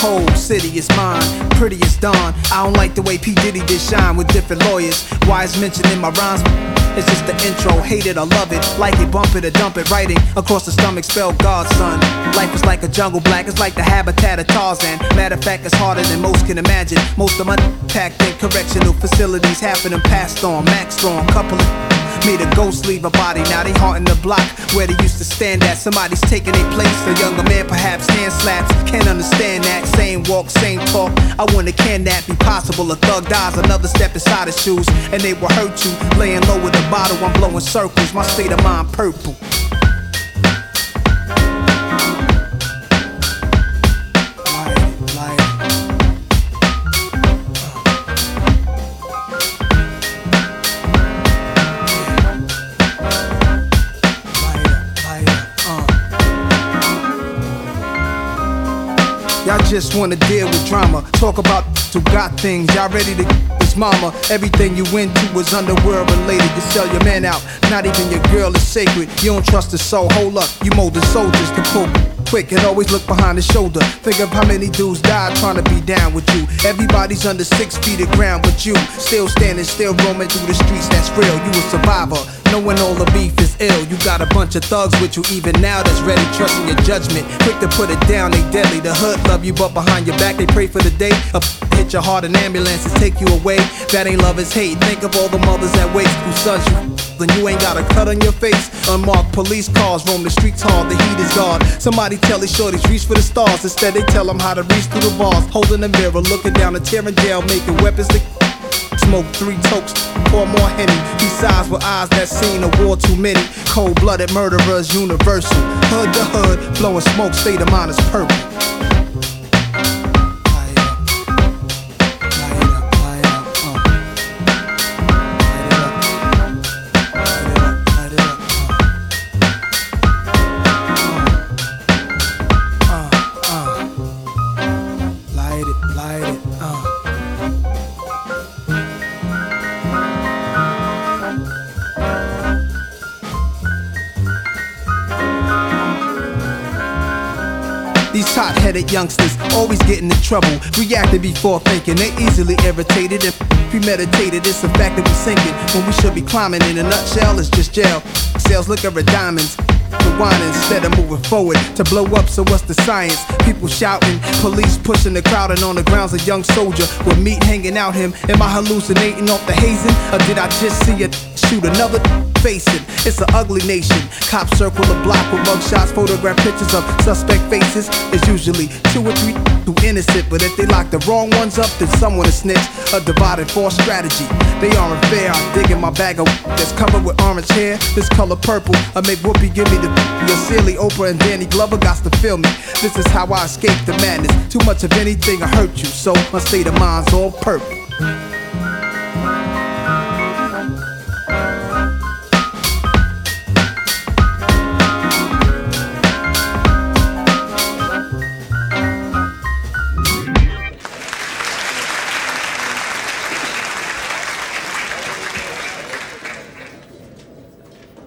whole city is mine. Pretty as dawn. I don't like the way P. Diddy did shine with different lawyers. Why is mentioned in my rhymes? It's just the intro, hate it or love it, like it, bump it or dump it. Writing across the stomach, spell God's Son. Life is like a jungle black, it's like the habitat of Tarzan. Matter of fact, it's harder than most can imagine. Most of my packed in correctional facilities, half of them passed on. Max strong, couple of Made a ghost leave a body, now they haunting the block where they used to stand at. Somebody's taking their place, a younger man perhaps hand slaps. Can't understand that. Same walk, same talk. I wonder can that be possible? A thug dies, another step inside his shoes, and they will hurt you. Laying low with a bottle, I'm blowing circles. My state of mind purple. Y'all just wanna deal with drama. Talk about who got things. Y'all ready to his mama. Everything you into was underworld related. You sell your man out. Not even your girl is sacred. You don't trust the soul. Hold up. You molded soldiers to pull quick and always look behind the shoulder. Think of how many dudes died trying to be down with you. Everybody's under six feet of ground, but you still standing, still roaming through the streets. That's real. You a survivor. Knowing all the beef is ill. You got a bunch of thugs with you even now that's ready, trusting your judgment. Quick to put it down, they deadly. The hood love you, but behind your back they pray for the day. Up hit your heart and ambulances take you away. That ain't love, it's hate. Think of all the mothers that waste who sons you. Then you ain't got a cut on your face. Unmarked police cars roam the streets hard, the heat is gone. Somebody tell these shorties reach for the stars. Instead, they tell them how to reach through the bars. Holding a mirror, looking down a tearing jail, making weapons to Smoke three tokes, pour more henny. Besides, with eyes that seen a war too many. Cold blooded murderers, universal. Hood to hood, blowing smoke, state of mind is purple. These hot headed youngsters always getting in trouble. Reacting before thinking, they easily irritated and premeditated. It's the fact that we sinking when we should be climbing. In a nutshell, it's just jail. Sales liquor at diamonds. Rewind instead of moving forward to blow up. So what's the science? People shouting, police pushing the crowd, and on the ground's a young soldier with meat hanging out him. Am I hallucinating off the hazing, or did I just see it shoot another? Facing, it's an ugly nation. Cops circle the block with mugshots, photograph pictures of suspect faces. It's usually two or three who innocent, but if they lock the wrong ones up, then someone is snitch. A divided force strategy. They aren't fair. I'm digging my bag of that's covered with orange hair. This color purple. I make Whoopi give me the your silly Oprah and Danny Glover got to feel me. This is how I escape the madness. Too much of anything will hurt you, so my state of mind's all purple.